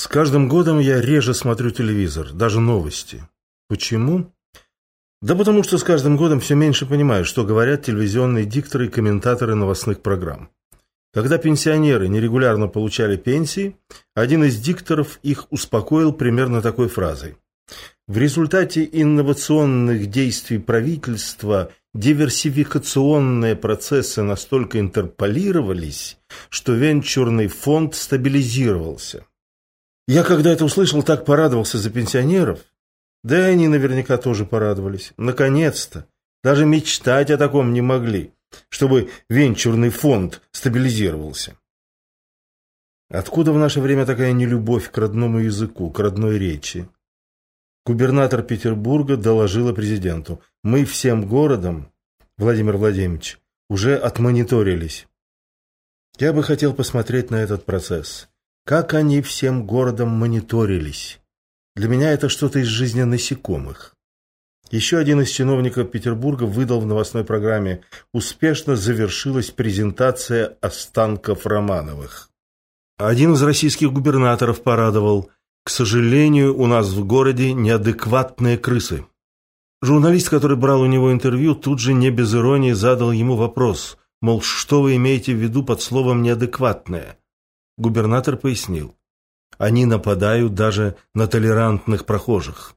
С каждым годом я реже смотрю телевизор, даже новости. Почему? Да потому что с каждым годом все меньше понимаю, что говорят телевизионные дикторы и комментаторы новостных программ. Когда пенсионеры нерегулярно получали пенсии, один из дикторов их успокоил примерно такой фразой. В результате инновационных действий правительства диверсификационные процессы настолько интерполировались, что венчурный фонд стабилизировался. Я, когда это услышал, так порадовался за пенсионеров. Да и они наверняка тоже порадовались. Наконец-то. Даже мечтать о таком не могли чтобы венчурный фонд стабилизировался. Откуда в наше время такая нелюбовь к родному языку, к родной речи? Губернатор Петербурга доложила президенту. Мы всем городом, Владимир Владимирович, уже отмониторились. Я бы хотел посмотреть на этот процесс. Как они всем городом мониторились? Для меня это что-то из жизни насекомых. Еще один из чиновников Петербурга выдал в новостной программе «Успешно завершилась презентация останков Романовых». Один из российских губернаторов порадовал «К сожалению, у нас в городе неадекватные крысы». Журналист, который брал у него интервью, тут же не без иронии задал ему вопрос, мол, что вы имеете в виду под словом «неадекватное»? Губернатор пояснил, они нападают даже на толерантных прохожих.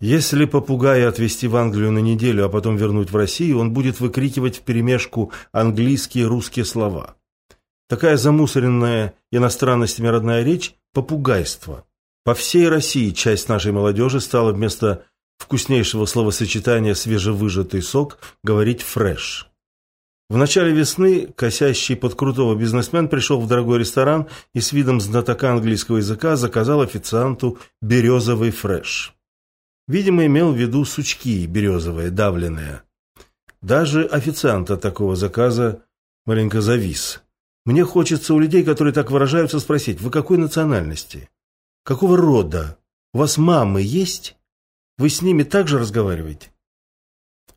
Если попугая отвезти в Англию на неделю, а потом вернуть в Россию, он будет выкрикивать вперемешку английские и русские слова. Такая замусоренная иностранностями родная речь – попугайство. По всей России часть нашей молодежи стала вместо вкуснейшего словосочетания «свежевыжатый сок» говорить «фреш». В начале весны косящий под крутого бизнесмен пришел в дорогой ресторан и с видом знатока английского языка заказал официанту березовый фреш. Видимо, имел в виду сучки березовые, давленные. Даже официант от такого заказа маленько завис. Мне хочется у людей, которые так выражаются, спросить, вы какой национальности? Какого рода? У вас мамы есть? Вы с ними также разговариваете?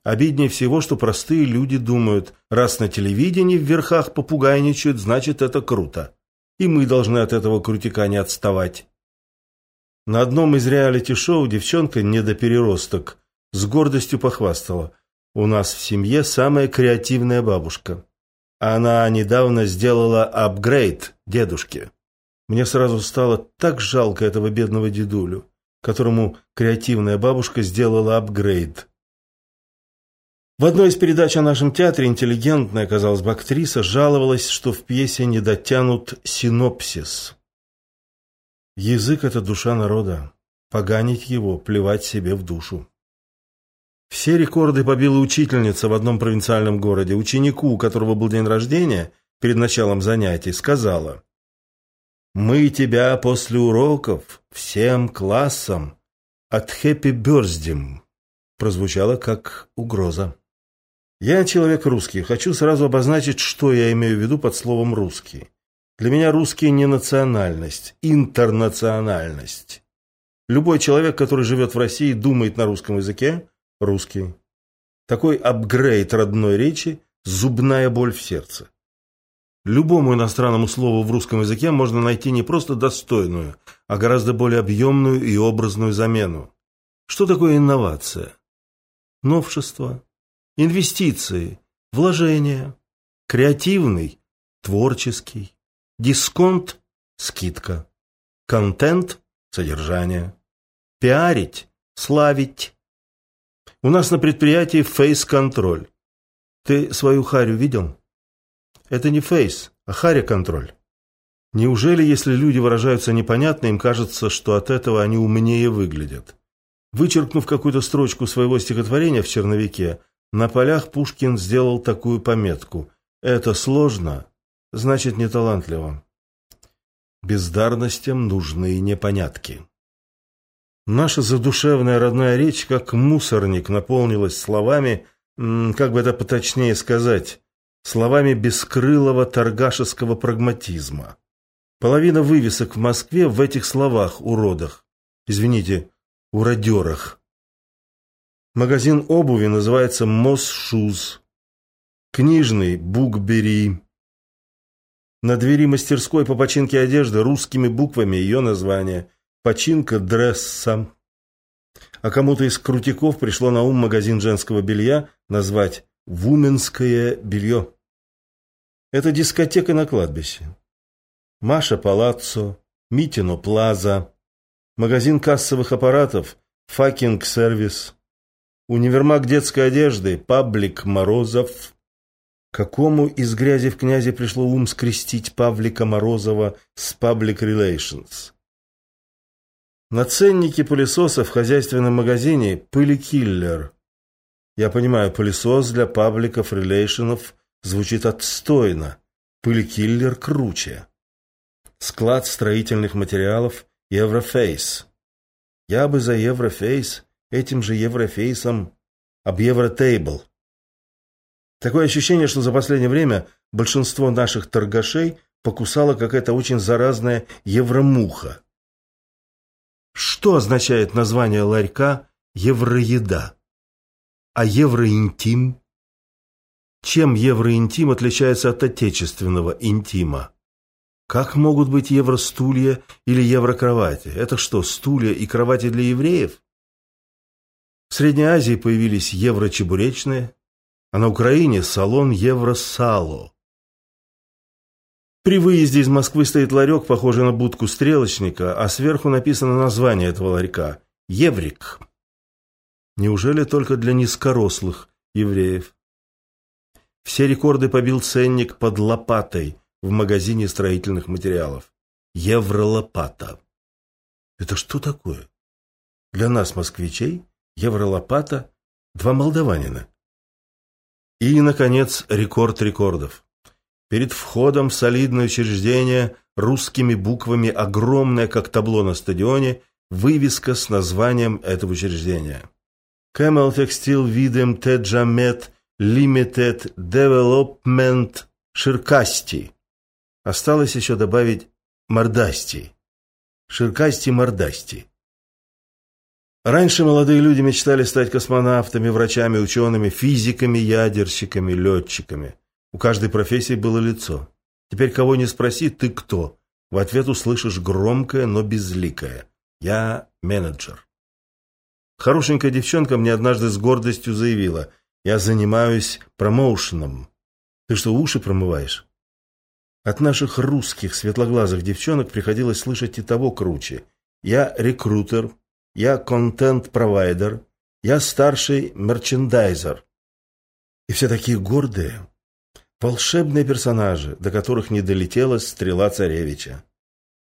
Обиднее всего, что простые люди думают, раз на телевидении в верхах попугайничают, значит это круто. И мы должны от этого крутика не отставать. На одном из реалити-шоу девчонка не до переросток с гордостью похвастала. У нас в семье самая креативная бабушка. Она недавно сделала апгрейд дедушке. Мне сразу стало так жалко этого бедного дедулю, которому креативная бабушка сделала апгрейд. В одной из передач о нашем театре интеллигентная, казалось бы, актриса жаловалась, что в пьесе не дотянут синопсис. Язык – это душа народа. Поганить его, плевать себе в душу. Все рекорды побила учительница в одном провинциальном городе. Ученику, у которого был день рождения, перед началом занятий, сказала «Мы тебя после уроков всем классом от хэппи бёрздим» прозвучало как угроза. Я человек русский, хочу сразу обозначить, что я имею в виду под словом «русский». Для меня русский не национальность, интернациональность. Любой человек, который живет в России, думает на русском языке – русский. Такой апгрейд родной речи – зубная боль в сердце. Любому иностранному слову в русском языке можно найти не просто достойную, а гораздо более объемную и образную замену. Что такое инновация? Новшество, инвестиции, вложения, креативный, творческий, Дисконт – скидка. Контент – содержание. Пиарить – славить. У нас на предприятии фейс-контроль. Ты свою харю видел? Это не фейс, а харя-контроль. Неужели, если люди выражаются непонятно, им кажется, что от этого они умнее выглядят? Вычеркнув какую-то строчку своего стихотворения в черновике, на полях Пушкин сделал такую пометку «Это сложно, значит не талантливо. Бездарностям нужны непонятки. Наша задушевная родная речь, как мусорник, наполнилась словами, как бы это поточнее сказать, словами бескрылого торгашеского прагматизма. Половина вывесок в Москве в этих словах, уродах. Извините, уродерах. Магазин обуви называется Мос Шуз. Книжный Букбери. На двери мастерской по починке одежды русскими буквами ее название «Починка дресса». А кому-то из крутиков пришло на ум магазин женского белья назвать «Вуменское белье». Это дискотека на кладбище. Маша Палаццо, Митино Плаза, магазин кассовых аппаратов «Факинг Сервис», универмаг детской одежды «Паблик Морозов», Какому из грязи в князи пришло ум скрестить Павлика Морозова с Public Relations? На ценнике пылесоса в хозяйственном магазине пыли-киллер. Я понимаю, пылесос для пабликов релейшенов звучит отстойно. Пыли-киллер круче. Склад строительных материалов Еврофейс. Я бы за Еврофейс этим же Еврофейсом об Евротейбл. Такое ощущение, что за последнее время большинство наших торгашей покусала какая-то очень заразная евромуха. Что означает название ларька «евроеда»? А евроинтим? Чем евроинтим отличается от отечественного интима? Как могут быть евростулья или еврокровати? Это что, стулья и кровати для евреев? В Средней Азии появились еврочебуречные, а на Украине салон Евросало. При выезде из Москвы стоит ларек, похожий на будку стрелочника, а сверху написано название этого ларька – Еврик. Неужели только для низкорослых евреев? Все рекорды побил ценник под лопатой в магазине строительных материалов. Евролопата. Это что такое? Для нас, москвичей, евролопата – два молдаванина. И, наконец, рекорд рекордов. Перед входом в солидное учреждение русскими буквами огромная, как табло на стадионе, вывеска с названием этого учреждения. Camel Textile Videm Tejamet Limited Development Ширкасти. Осталось еще добавить Мордасти. Ширкасти Мордасти. Раньше молодые люди мечтали стать космонавтами, врачами, учеными, физиками, ядерщиками, летчиками. У каждой профессии было лицо. Теперь кого не спроси, ты кто? В ответ услышишь громкое, но безликое. Я менеджер. Хорошенькая девчонка мне однажды с гордостью заявила, я занимаюсь промоушеном. Ты что, уши промываешь? От наших русских светлоглазых девчонок приходилось слышать и того круче. Я рекрутер, я контент-провайдер, я старший мерчендайзер. И все такие гордые, волшебные персонажи, до которых не долетела стрела царевича.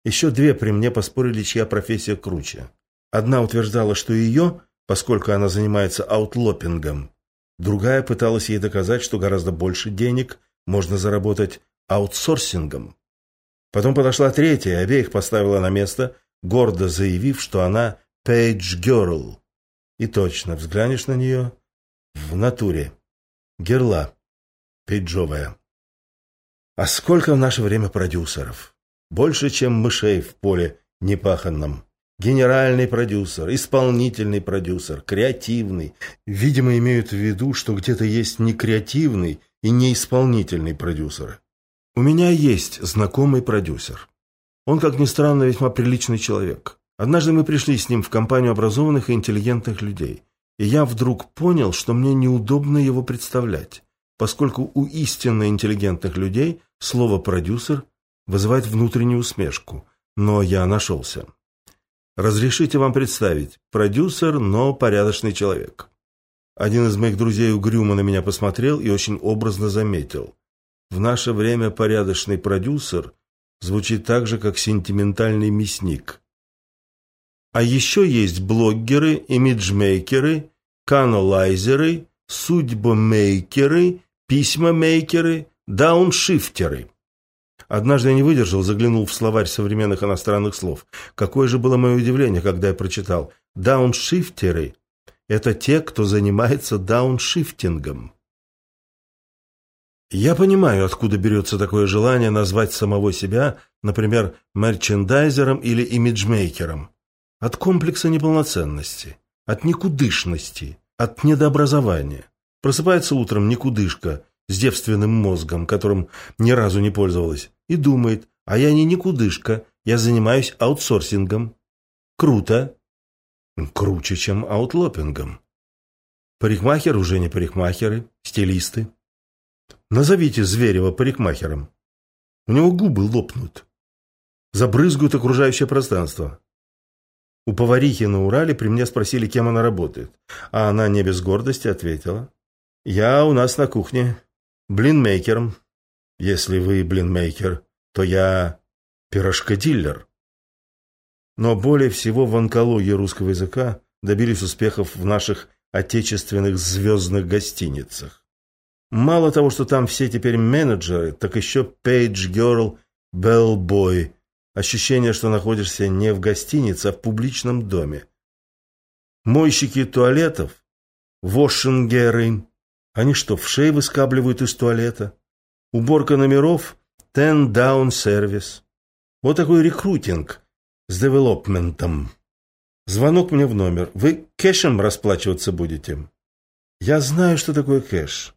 Еще две при мне поспорили, чья профессия круче. Одна утверждала, что ее, поскольку она занимается аутлопингом, другая пыталась ей доказать, что гораздо больше денег можно заработать аутсорсингом. Потом подошла третья обеих поставила на место, гордо заявив, что она Пейдж Герл. И точно, взглянешь на нее в натуре. Герла. Пейджовая. А сколько в наше время продюсеров? Больше, чем мышей в поле непаханном. Генеральный продюсер, исполнительный продюсер, креативный. Видимо, имеют в виду, что где-то есть не креативный и не исполнительный продюсер. У меня есть знакомый продюсер. Он, как ни странно, весьма приличный человек. Однажды мы пришли с ним в компанию образованных и интеллигентных людей, и я вдруг понял, что мне неудобно его представлять, поскольку у истинно интеллигентных людей слово «продюсер» вызывает внутреннюю усмешку, но я нашелся. Разрешите вам представить, продюсер, но порядочный человек. Один из моих друзей угрюмо на меня посмотрел и очень образно заметил. В наше время порядочный продюсер звучит так же, как сентиментальный мясник – а еще есть блогеры, имиджмейкеры, каналайзеры, судьбомейкеры, письмомейкеры, дауншифтеры. Однажды я не выдержал, заглянул в словарь современных иностранных слов. Какое же было мое удивление, когда я прочитал «дауншифтеры» – это те, кто занимается дауншифтингом. Я понимаю, откуда берется такое желание назвать самого себя, например, мерчендайзером или имиджмейкером. От комплекса неполноценности, от никудышности, от недообразования. Просыпается утром никудышка с девственным мозгом, которым ни разу не пользовалась, и думает, а я не никудышка, я занимаюсь аутсорсингом. Круто. Круче, чем аутлопингом. Парикмахер уже не парикмахеры, стилисты. Назовите Зверева парикмахером. У него губы лопнут. Забрызгают окружающее пространство. У поварихи на Урале при мне спросили, кем она работает. А она не без гордости ответила. Я у нас на кухне блинмейкером. Если вы блинмейкер, то я пирожкодиллер. Но более всего в онкологии русского языка добились успехов в наших отечественных звездных гостиницах. Мало того, что там все теперь менеджеры, так еще girl, bellboy. Ощущение, что находишься не в гостинице, а в публичном доме. Мойщики туалетов, вошингеры, они что, в шее выскабливают из туалета? Уборка номеров, ten down сервис. Вот такой рекрутинг с девелопментом. Звонок мне в номер. Вы кэшем расплачиваться будете? Я знаю, что такое кэш.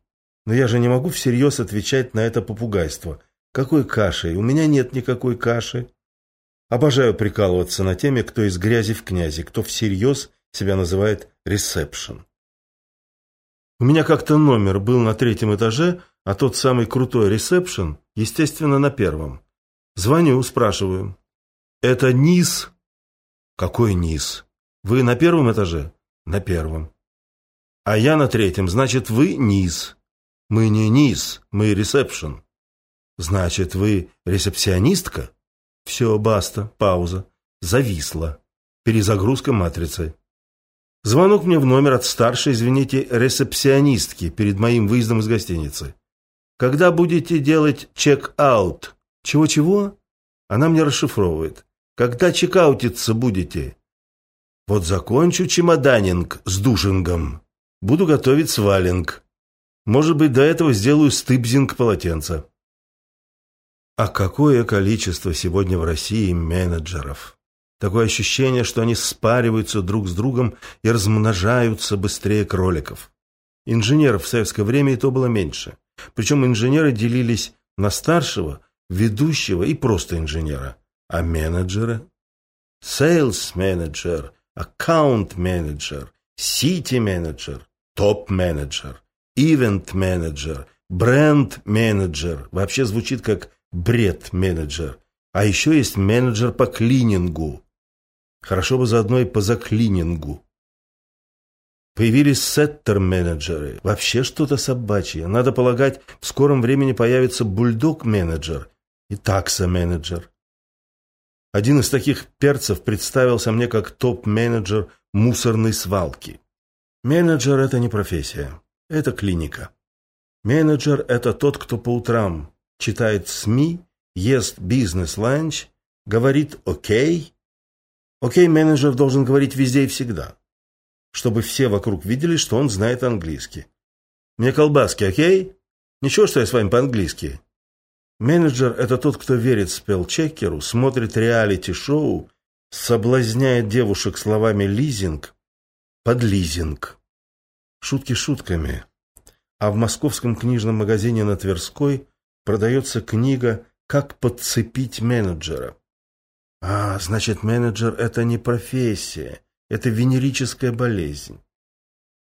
Но я же не могу всерьез отвечать на это попугайство. Какой кашей? У меня нет никакой каши. Обожаю прикалываться на теме, кто из грязи в князи, кто всерьез себя называет ресепшн. У меня как-то номер был на третьем этаже, а тот самый крутой ресепшн, естественно, на первом. Звоню, спрашиваю. «Это низ?» «Какой низ? Вы на первом этаже?» «На первом». «А я на третьем, значит, вы низ». «Мы не низ, мы ресепшн». «Значит, вы ресепсионистка?» «Все, баста, пауза. Зависла. Перезагрузка матрицы». Звонок мне в номер от старшей, извините, ресепсионистки перед моим выездом из гостиницы. «Когда будете делать чек-аут?» «Чего-чего?» Она мне расшифровывает. Когда чекаутиться будете? Вот закончу чемоданинг с душингом. Буду готовить свалинг. Может быть, до этого сделаю стыбзинг полотенца. А какое количество сегодня в России менеджеров? Такое ощущение, что они спариваются друг с другом и размножаются быстрее кроликов. Инженеров в советское время и то было меньше. Причем инженеры делились на старшего, ведущего и просто инженера. А менеджеры? Sales менеджер, аккаунт менеджер, city менеджер, топ менеджер, event менеджер, бренд менеджер. Вообще звучит как бред менеджер. А еще есть менеджер по клинингу. Хорошо бы заодно и по заклинингу. Появились сеттер-менеджеры. Вообще что-то собачье. Надо полагать, в скором времени появится бульдог-менеджер и такса-менеджер. Один из таких перцев представился мне как топ-менеджер мусорной свалки. Менеджер – это не профессия, это клиника. Менеджер – это тот, кто по утрам читает СМИ, ест бизнес-ланч, говорит «Окей». Окей-менеджер должен говорить везде и всегда, чтобы все вокруг видели, что он знает английский. Мне колбаски, окей? Ничего, что я с вами по-английски. Менеджер – это тот, кто верит спелчекеру, смотрит реалити-шоу, соблазняет девушек словами «лизинг» под лизинг. Шутки шутками. А в московском книжном магазине на Тверской продается книга «Как подцепить менеджера». А, значит, менеджер – это не профессия, это венерическая болезнь.